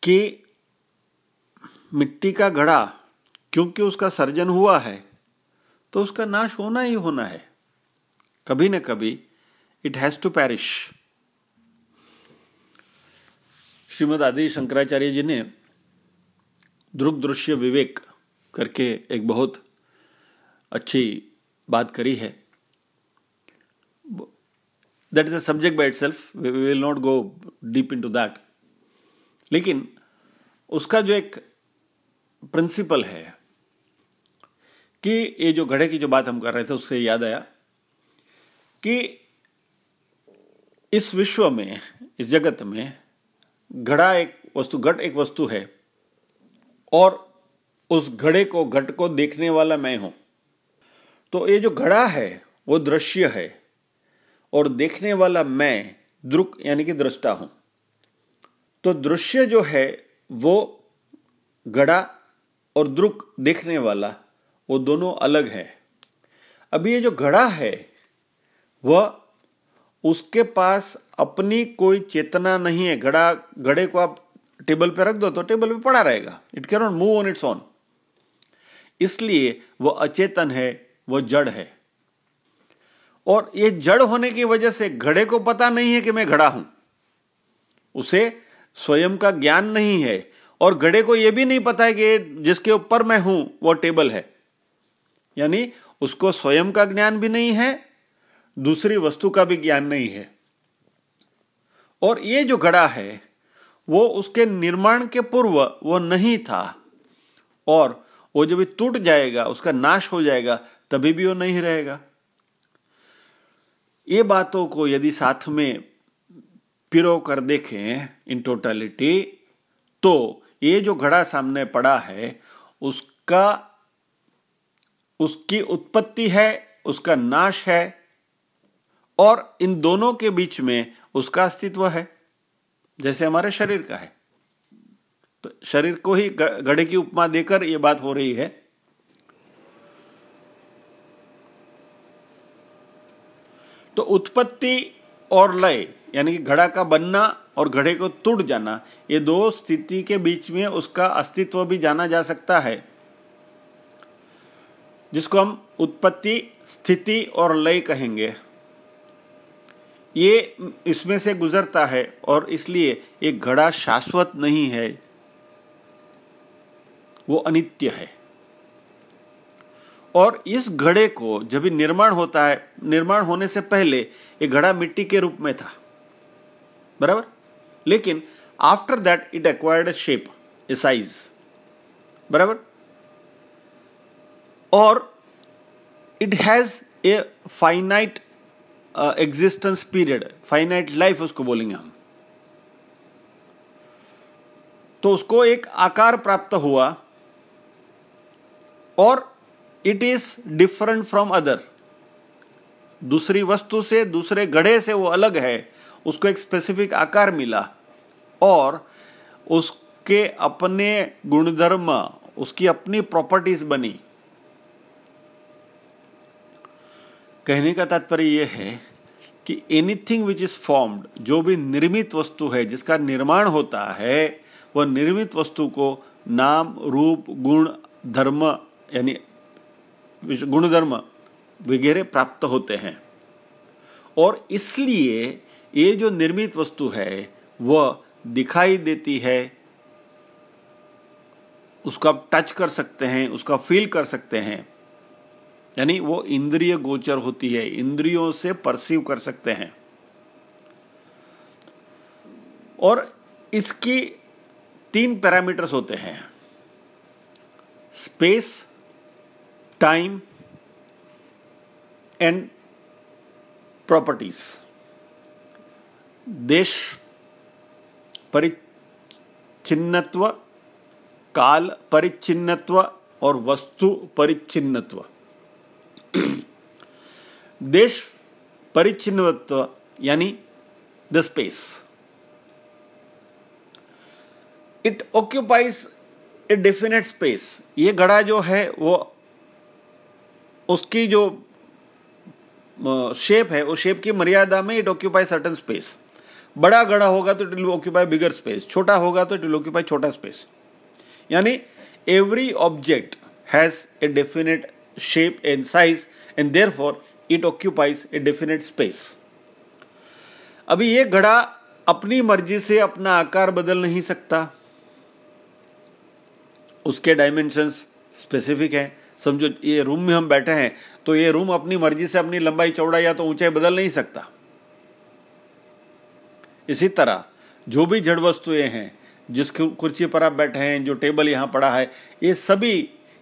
कि मिट्टी का घड़ा, क्योंकि उसका सर्जन हुआ है तो उसका नाश होना ही होना है। कभी ना कभी it has to perish Shrimad Adi Shankaracharya ji ने ध्रुव दृश्य विवेक करके एक बहुत अच्छी बात करी है। That is subject by itself we will not go deep into that लेकिन उसका जो एक प्रिंसिपल है कि ये जो घड़े की जो बात हम कर रहे थे, उससे याद आया कि इस विश्व में, इस जगत में घड़ा एक वस्तु, घट एक वस्तु है और उस घड़े को, घट को देखने वाला मैं हूँ। तो ये जो घड़ा है, वो दृश्य है और देखने वाला मैं दृक यानी कि दृष्टा हूँ। तो दृश्य जो है, वो घड़ा और दृक देखने वाला, वो दोनों अलग है। अभी ये जो घड़ा है, वह उसके पास अपनी कोई चेतना नहीं है। घड़ा, घड़े को आप टेबल पे रख दो तो टेबल पे पड़ा रहेगा। It can not move on its own इसलिए वह अचेतन है वह जड़ है। और ये जड़ होने की वजह से घड़े को पता नहीं है कि मैं घड़ा हूँ। उसे स्वयं का ज्ञान नहीं है और घड़े को यह भी नहीं पता है कि जिसके ऊपर मैं हूँ, वो टेबल है। यानी उसको स्वयं का ज्ञान भी नहीं है, दूसरी वस्तु का भी ज्ञान नहीं है। और ये जो घड़ा है, वो उसके निर्माण के पूर्व वो नहीं था। और वो जब टूट जाएगा, उसका नाश हो जाएगा, तभी भी वो नहीं रहेगा। ये बातों को यदि साथ में पिरो कर देखें इन टोटलिटी तो ये जो घड़ा सामने पड़ा है, उसका, उसकी उत्पत्ति है, उसका नाश है, और इन दोनों के बीच में उसका अस्तित्व है, जैसे हमारे शरीर का है। तो शरीर को ही घड़े की उपमा देकर यह बात हो रही है। तो उत्पत्ति और लय, यानी कि घड़ा का बनना और घड़े को टूट जाना, ये दो स्थिति के बीच में उसका अस्तित्व भी जाना जा सकता है। जिसको हम उत्पत्ति, स्थिति और लय कहेंगे। ये इसमें से गुजरता है और इसलिए एक घड़ा शाश्वत नहीं है। वो अनित्य है। और इस घड़े को जब निर्माण होता है, निर्माण होने से पहले ये घड़ा मिट्टी के रूप में था। बराबर? लेकिन after that it acquired shape a size बराबर? और it has a finite existence period finite life उसको बोलेंगे हम। तो उसको एक आकार प्राप्त हुआ और it is different from other दूसरी वस्तु से दूसरे गढ़े से वो अलग है, उसको एक स्पेसिफिक आकार मिला और उसके अपने गुणधर्म, उसकी अपनी प्रॉपर्टीज़ बनी। कहने का तात्पर्य यह है कि एनीथिंग विच इज़ फॉर्म्ड जो भी निर्मित वस्तु है, जिसका निर्माण होता है, वह निर्मित वस्तु को नाम, रूप, गुण, धर्म यानी गुणधर्म वगैरह प्राप्त होते हैं। और इसलिए ये जो निर्मित वस्तु है, वह दिखाई देती है। उसको आप टच कर सकते हैं, उसका फील कर सकते हैं। यानी वो इंद्रिय गोचर होती है, इंद्रियों से परसीव कर सकते हैं। और इसकी तीन पैरामीटर्स होते हैं। स्पेस टाइम एंड प्रॉपर्टीज़ देश परिचिन्नत्व काल परिचिन्नत्व और वस्तु परिचिन्नत्व देश परिचिन्नत्व यानी the space it occupies a definite space ये घड़ा जो है, वो उसकी जो शेप है, उस शेप की मर्यादा में इट ऑक्यूपाई सर्टन स्पेस बड़ा गड़ा होगा तो it will occupy bigger space छोटा होगा तो इट विल ऑक्यूपाई छोटा स्पेस यानी every object has a definite shape and size and therefore it occupies a definite space. अभी ये घड़ा अपनी मर्ज़ी से अपना आकार बदल नहीं सकता. उसके डायमेंशंस स्पेसिफिक है. समझो, ये रूम में हम बैठे हैं तो ये रूम अपनी मर्ज़ी से, अपनी लंबाई, चौड़ाई या तो ऊंचाई बदल नहीं सकता। इसी तरह, जो भी जड़ वस्तुएँ हैं, जिस कुर्सी पर आप बैठे हैं, जो टेबल यहाँ पड़ा है, ये सभी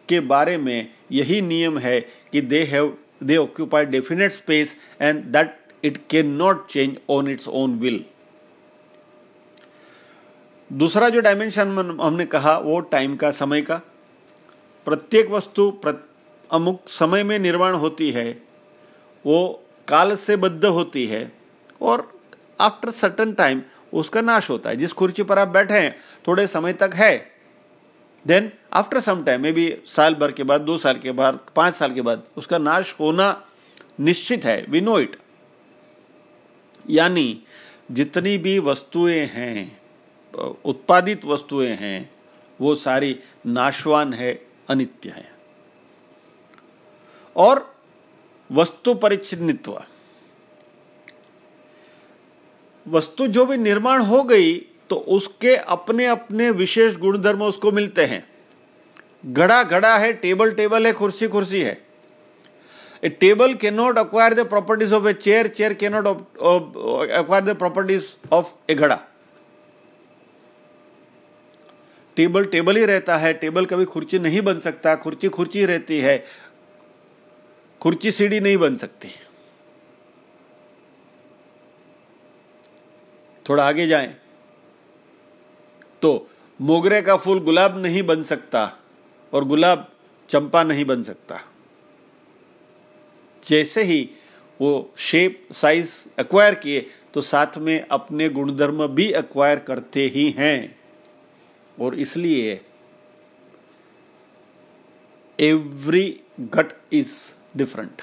के बारे में यही नियम है कि they have they occupy definite space and that it can not change on its own will दूसरा जो डायमेंशन हमने कहा, वो टाइम का, समय का। प्रत्येक वस्तु अमुक समय में निर्माण होती है, वो काल से बद्ध होती है और आफ्टर सर्टन टाइम उसका नाश होता है। जिस कुर्सी पर आप बैठे हैं, थोड़े समय तक है then after some time maybe साल भर के बाद, दो साल के बाद, पाँच साल के बाद उसका नाश होना निश्चित है। वी नो इट यानी जितनी भी वस्तुएँ हैं, उत्पादित वस्तुएँ हैं, वो सारी नाशवान है। अनित्य है। और वस्तु परिच्छिन्नित्व। वस्तु जो भी निर्माण हो गई तो उसके अपने अपने विशेष गुणधर्म उसको मिलते हैं। घड़ा घड़ा है टेबल टेबल है कुर्सी कुर्सी है। A table can not acquire the properties of a chair chair can not acquire the properties of a घड़ा। टेबल टेबल ही रहता है। टेबल कभी खुर्ची नहीं बन सकता। खुर्ची खुर्ची रहती है। खुर्ची सीढ़ी नहीं बन सकती। थोड़ा आगे जाएँ। तो मोगरे का फूल गुलाब नहीं बन सकता और गुलाब चंपा नहीं बन सकता। जैसे ही वो शेप साइज़ एक्वायर किए तो साथ में अपने गुणधर्म भी एक्वायर करते ही हैं। और इसलिए एवरी गट इज़ डिफरेंट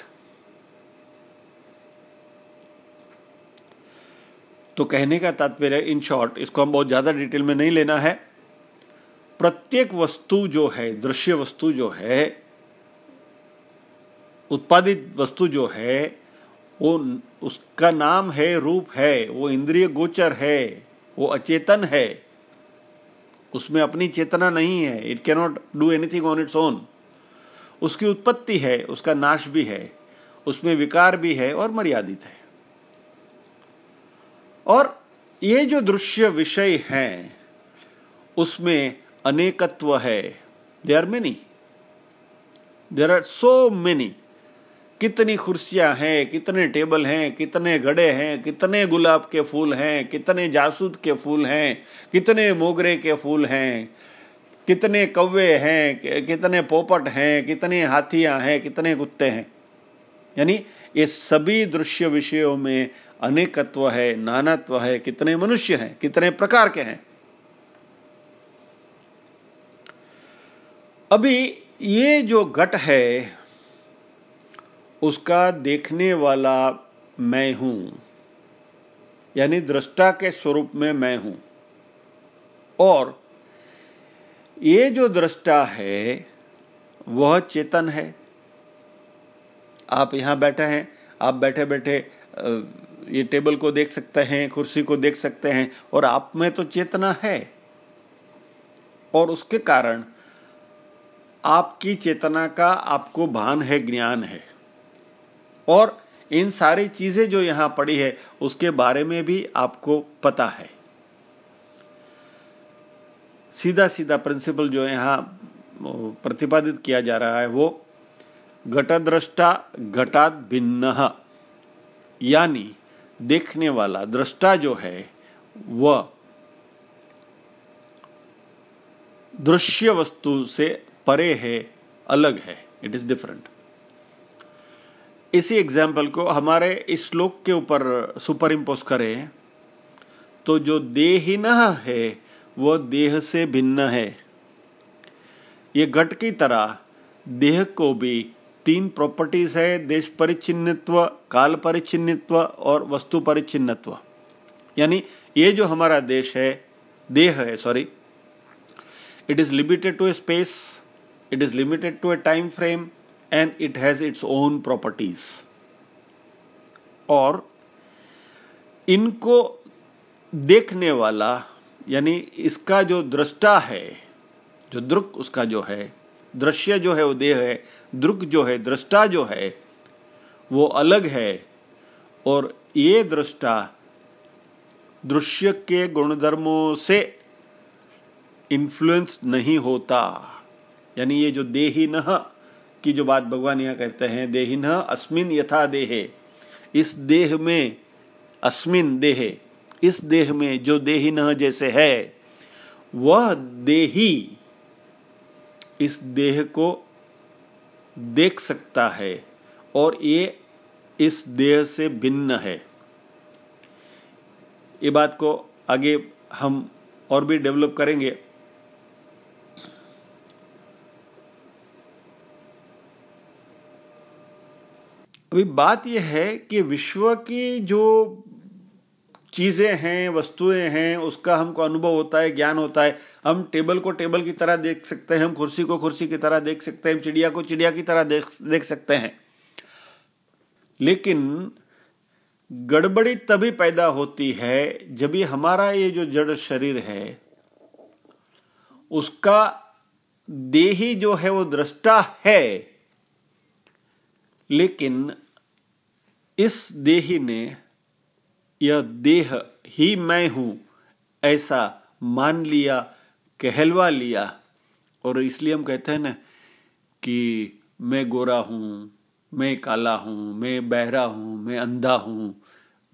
तो कहने का तात्पर्य इन शॉर्ट इसको हम बहुत ज़्यादा डिटेल में नहीं लेना है। प्रत्येक वस्तु जो है, दृश्य वस्तु जो है, उत्पादित वस्तु जो है, वो उसका नाम है, रूप है, वो इंद्रिय गोचर है, वो अचेतन है उसमें अपनी चेतना नहीं है it cannot do anything on its own उसकी उत्पत्ति है, उसका नाश भी है, उसमें विकार भी है और मर्यादित है। और ये जो दृश्य विषय हैं, उसमें अनेकत्व है। They are many there are so many कितनी कुर्सियाँ हैं कितने टेबल हैं कितने घड़े हैं कितने गुलाब के फूल हैं कितने जासूद के फूल हैं कितने मोगरे के फूल हैं कितने कौवे हैं कितने पोपट हैं कितने हाथियाँ हैं कितने कुत्ते हैं यानी ये सभी दृश्य विषयों में अनेकत्व है नानात्व है कितने मनुष्य हैं कितने प्रकार के हैं अभी ये जो घट है उसका देखने वाला मैं हूँ, यानी दृष्टा के स्वरूप में मैं हूँ। और ये जो दृष्टा है, वह चेतन है। आप यहाँ बैठे हैं, आप बैठे बैठे ये टेबल को देख सकते हैं, कुर्सी को देख सकते हैं, और आप में तो चेतना है। और उसके कारण आपकी चेतना का आपको भान है, ज्ञान है। और इन सारी चीज़ें जो यहाँ पड़ी है, उसके बारे में भी आपको पता है। सीधा सीधा प्रिंसिपल जो यहाँ प्रतिपादित किया जा रहा है, वो घटद्रष्टा घटात भिन्न, यानी देखने वाला दृष्टा जो है, वह दृश्य वस्तु से परे है, अलग है इट इज़ डिफरेंट इसी एग्ज़ाम्पल को हमारे इस श्लोक के ऊपर सुपर इम्पोज करें। तो जो देहिन है वह देह से भिन्न है। ये घट की तरह देह को भी तीन प्रॉपर्टीज़ है, देश परिचिन्नत्व, काल परिचिन्नत्व और वस्तु परिचिन्नत्व। यानी ये जो हमारा देश है, देह है sorry it is limited to a space it is limited to a time frame and it has its own properties और इनको देखने वाला, यानी इसका जो दृष्टा है, जो दृक उसका जो है, दृश्य जो है वो देह है, दृक जो है, दृष्टा जो है, वो अलग है। और ये दृष्टा दृश्य के गुणधर्मों से इन्फ्लुएंस नहीं होता। यानी ये जो देही न की जो बात भगवान यहाँ कहते हैं देही न अस्मिन यथा देहे। इस देह में अस्मिन देहे, इस देह में जो देही न जैसे है, वह देही इस देह को देख सकता है और ये इस देह से भिन्न है। ये बात को आगे हम और भी डेवलप करेंगे। अभी बात यह है कि विश्व की जो चीज़ें हैं, वस्तुएँ हैं, उसका हमको अनुभव होता है, ज्ञान होता है। हम टेबल को टेबल की तरह देख सकते हैं, हम कुर्सी को कुर्सी की तरह देख सकते हैं, हम चिड़िया को चिड़िया की तरह देख देख सकते हैं। लेकिन गड़बड़ी तभी पैदा होती है जब ये हमारा ये जो जड़ शरीर है, उसका देही जो है वो दृष्टा है। लेकिन इस देही ने यह देह ही मैं हूँ ऐसा मान लिया कहलवा लिया और इसलिए हम कहते हैं ना कि मैं गोरा हूँ मैं काला हूँ मैं बहरा हूँ मैं अंधा हूँ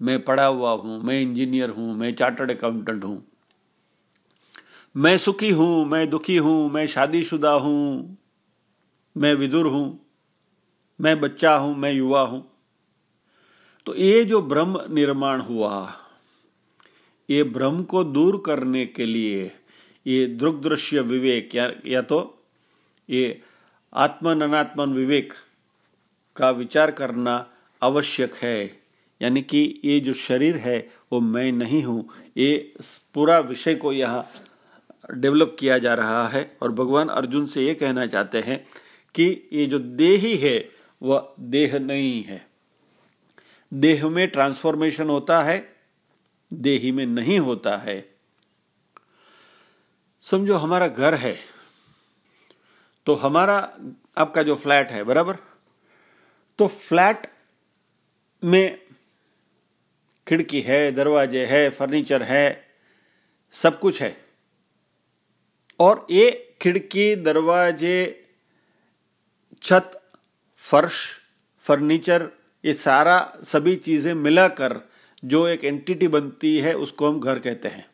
मैं पढ़ा हुआ हूँ मैं इंजीनियर हूँ मैं चार्टर्ड अकाउंटेंट हूँ मैं सुखी हूँ मैं दुखी हूँ मैं शादीशुदा हूँ मैं विदुर हूँ मैं बच्चा हूँ मैं युवा हूँ तो ये जो ब्रह्म निर्माण हुआ ये ब्रह्म को दूर करने के लिए ये दृग दृश्य विवेक या, या तो ये आत्मन अनात्मन विवेक का विचार करना आवश्यक है। यानी कि ये जो शरीर है वो मैं नहीं हूँ। ये पूरा विषय को यहाँ डेवलप किया जा रहा है। और भगवान अर्जुन से ये कहना चाहते हैं कि ये जो देही है वह देह नहीं है। देह में ट्रांसफॉर्मेशन होता है, देही में नहीं होता है। समझो हमारा घर है तो हमारा, आपका जो फ्लैट है, बराबर? तो फ्लैट में खिड़की है, दरवाजे है, फर्नीचर है, सब कुछ है। और ये खिड़की, दरवाजे, छत, फर्श, फर्नीचर ये सारा सभी चीज़ें मिलाकर जो एक एंटिटी बनती है, उसको हम घर कहते हैं।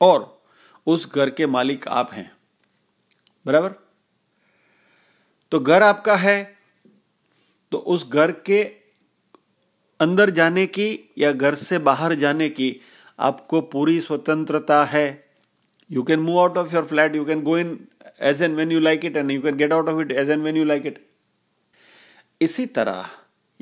और उस घर के मालिक आप हैं। बराबर? तो घर आपका है तो उस घर के अंदर जाने की या घर से बाहर जाने की आपको पूरी स्वतंत्रता है। You can move out of your flat you can go in as and when you like it and you can get out of it as and when you like it इसी तरह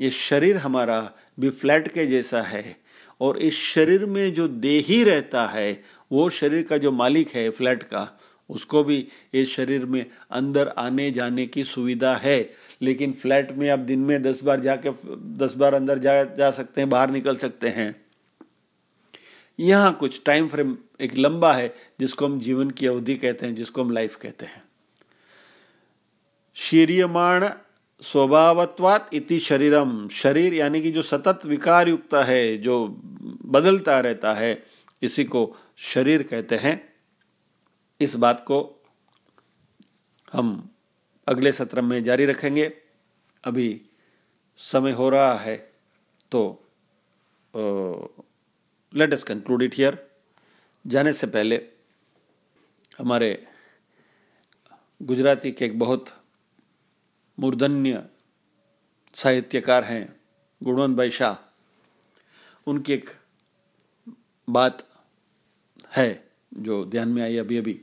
ये शरीर हमारा भी फ्लैट के जैसा है और इस शरीर में जो देही रहता है, वो शरीर का जो मालिक है फ्लैट का, उसको भी इस शरीर में अंदर आने जाने की सुविधा है। लेकिन फ्लैट में आप दिन में दस बार जाके, दस बार अंदर जा जा सकते हैं, बाहर निकल सकते हैं। यहाँ कुछ टाइम फ्रेम एक लंबा है, जिसको हम जीवन की अवधि कहते हैं, जिसको हम लाइफ कहते हैं। शीरियमाण स्वभावत्वात इति शरीरम शरीर यानी कि जो सतत विकार युक्त है, जो बदलता रहता है, इसी को शरीर कहते हैं। इस बात को हम अगले सत्र में जारी रखेंगे। अभी समय हो रहा है तो let us conclude it here जाने से पहले हमारे गुजराती के एक बहुत मूर्धन्य साहित्यकार हैं गुणवंत भाई शाह। उनकी एक बात है जो ध्यान में आई अभी अभी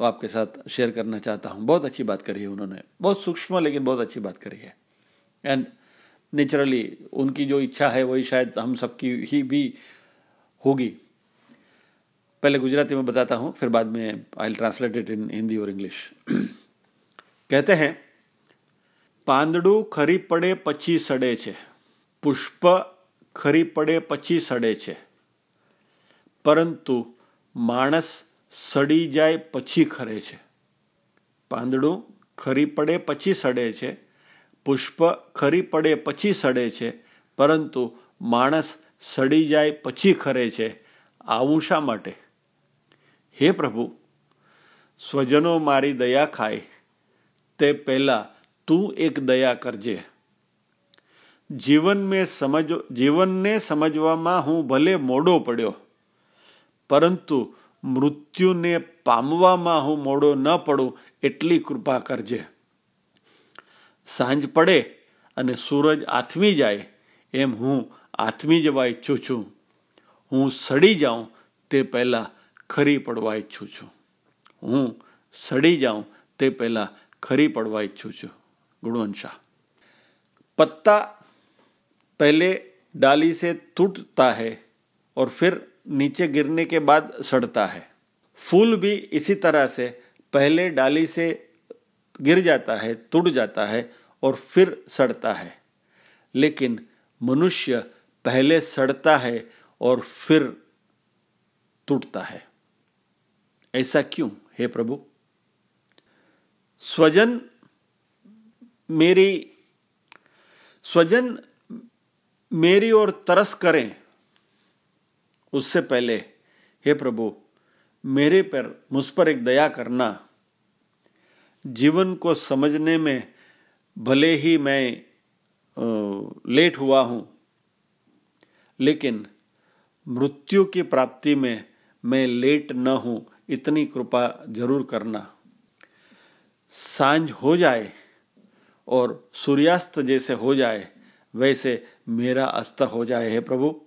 तो आपके साथ शेयर करना चाहता हूँ। बहुत अच्छी बात करी है उन्होंने। बहुत सूक्ष्म लेकिन बहुत अच्छी बात करी है। एंड नेचुरली उनकी जो इच्छा है, वही शायद हम सबकी ही भी होगी। पहले गुजराती में बताता हूँ, फिर बाद में I translate it in Hindi और इंग्लिश <clears throat> कहते हैं પાંદડું ખરી પડે પછી સડે છે. પુષ્પ ખરી પડે પછી સડે છે. પરંતુ માણસ સડી જાય પછી ખરે છે. પાંદડું ખરી પડે પછી સડે છે. પુષ્પ ખરી પડે પછી સડે છે. પરંતુ માણસ સડી જાય પછી ખરે છે. આવું શા માટે? હે પ્રભુ, સ્વજનો મારી દયા ખાય. તે પહેલાં તું એક દયા કરજે. જીવન મેં સમજ, જીવનને સમજવામાં હું ભલે મોડો પડ્યો, પરંતુ મૃત્યુને પામવામાં હું મોડો ન પડું એટલી કૃપા કરજે. સાંજ પડે અને સૂરજ આથમી જાય એમ હું આથમી જવા ઈચ્છું છું. હું સડી જાઉં તે પહેલાં ખરી પડવા ઈચ્છું છું. હું સડી જાઉં તે પહેલાં ખરી પડવા ઈચ્છું છું. गुणवंशा। पत्ता पहले डाली से टूटता है और फिर नीचे गिरने के बाद सड़ता है। फूल भी इसी तरह से पहले डाली से गिर जाता है, टूट जाता है और फिर सड़ता है। लेकिन मनुष्य पहले सड़ता है और फिर टूटता है। ऐसा क्यों, हे प्रभु? स्वजन मेरी स्वजन मेरी ओर तरस करें, उससे पहले, हे प्रभु, मेरे पर, मुझ पर एक दया करना। जीवन को समझने में भले ही मैं लेट हुआ हूँ, लेकिन मृत्यु की प्राप्ति में मैं लेट न हूँ, इतनी कृपा ज़रूर करना। साँझ हो जाए और सूर्यास्त जैसे हो जाए, वैसे मेरा अस्त हो जाए, हे प्रभु।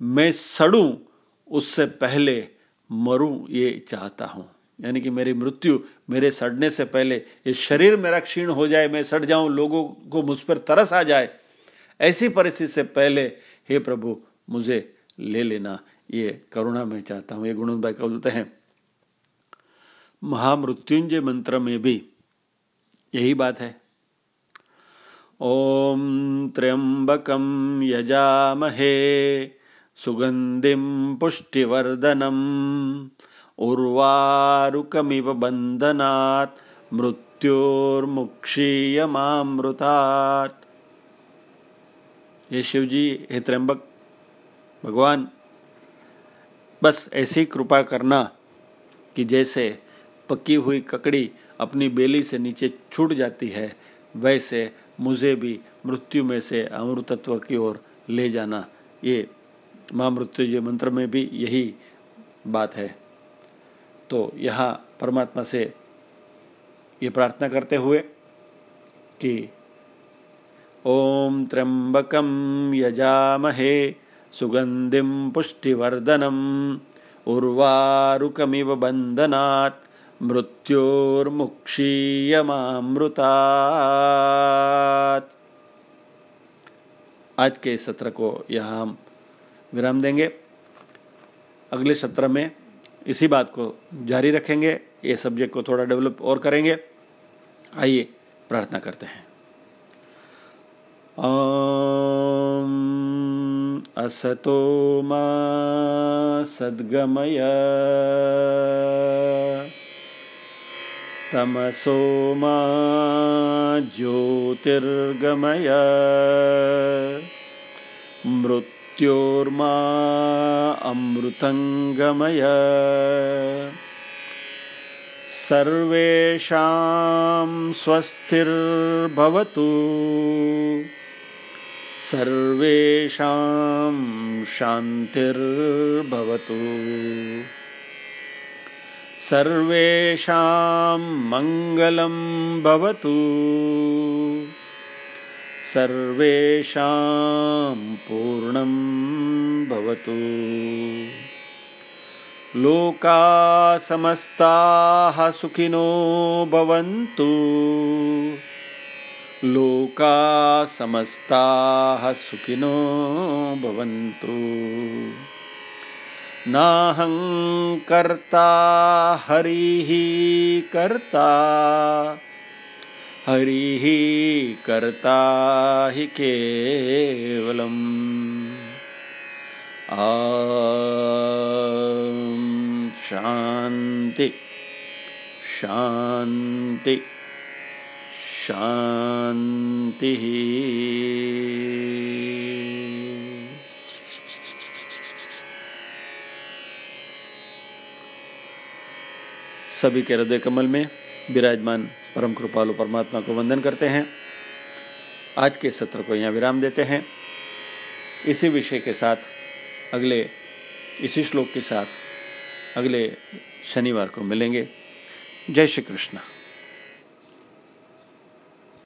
मैं सड़ूं, उससे पहले मरूं, ये चाहता हूँ। यानी कि मेरी मृत्यु मेरे सड़ने से पहले, ये शरीर मेरा क्षीण हो जाए, मैं सड़ जाऊँ, लोगों को मुझ पर तरस आ जाए, ऐसी परिस्थिति से पहले, हे प्रभु, मुझे ले लेना, ये करुणा मैं चाहता हूँ, ये गुण भाई बोलते हैं। महामृत्युंजय मंत्र में भी यही बात है। ओम त्र्यंबकम यजामहे सुगंधिम पुष्टिवर्धनम उर्वारुकमिव बंधनात् मृत्योर्मुक्षीयमामृतात्। ये शिव जी हे त्र्यंबक, भगवान, बस ऐसी कृपा करना कि जैसे पकी हुई ककड़ी अपनी बेली से नीचे छूट जाती है, वैसे मुझे भी मृत्यु में से अमृतत्व की ओर ले जाना। ये माँ मृत्युजय मंत्र में भी यही बात है। तो यहाँ परमात्मा से ये प्रार्थना करते हुए कि ओम त्र्यंबकम यजामहे सुगंधिम पुष्टिवर्धनम उर्वारुकमिव बंधनात् मृत्योर्मुक्षीयमामृतात्। आज के सत्र को यहाँ हम विराम देंगे। अगले सत्र में इसी बात को जारी रखेंगे, ये सब्जेक्ट को थोड़ा डेवलप और करेंगे। आइए प्रार्थना करते हैं। असतो मा सद्गमय। तमसो मा ज्योतिर्गमय। मृत्योर्मा अमृतङ्गमय। सर्वेषां स्वस्तिर्भवतु। सर्वेषां शान्तिर्भवतु सर्वेषां मङ्गलं भवतु। सर्वेषां पूर्णं भवतु। लोका समस्ताः सुखिनो भवन्तु। लोका समस्ताः सुखिनो भवन्तु नाहङ्कर्ता हरिः कर्ता। हरिः कर्ता हि केवलम्। आ शान्ति शान्ति शान्तिः। सभी के हृदय कमल में विराजमान परम कृपालु परमात्मा को वंदन करते हैं। आज के सत्र को यहाँ विराम देते हैं। इसी विषय के साथ, अगले, इसी श्लोक के साथ, अगले शनिवार को मिलेंगे। जय श्री कृष्ण।